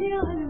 Yeah.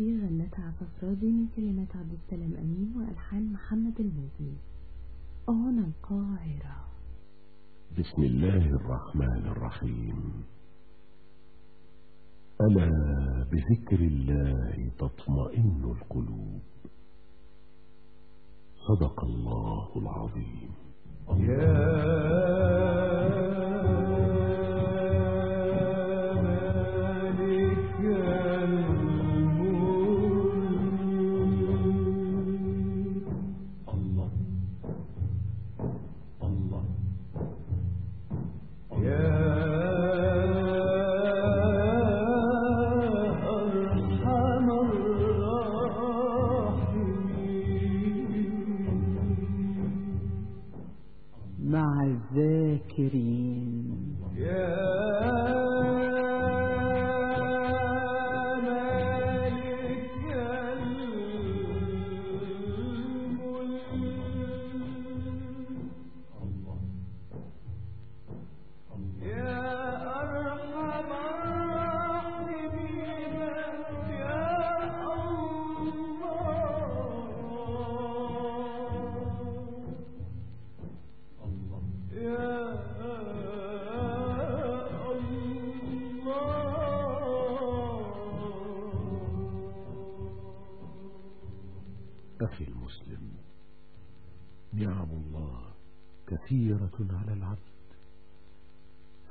الأثير غنتها صفرازي من كلمات عبد السلام أمين وألحان محمد المزني عنا القاهرة. بسم الله الرحمن الرحيم. ألا بذكر الله تطمئن القلوب. صدق الله العظيم. الله. يا نعم الله كثيرة على العبد.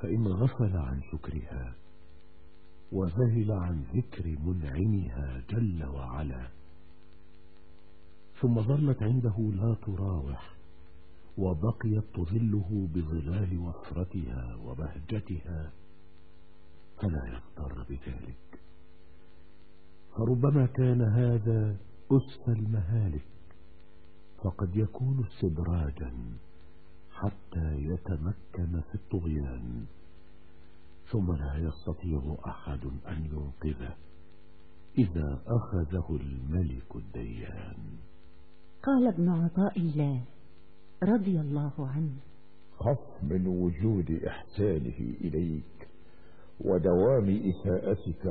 فإن غفل عن شكرها وذهل عن ذكر منعمها جل وعلا. ثم ظلت عنده لا تراوح وبقيت تظله بظلال وفرتها وبهجتها. فلا يغتر بذلك. فربما كان هذا أس المهالك فقد يكون استدراجا حتى يتمكن في الطغيان ثم لا يستطيع أحد أن ينقذه إذا أخذه الملك الديان. قال ابن عطاء الله رضي الله عنه خف من وجود إحسانه إليك ودوام إساءتك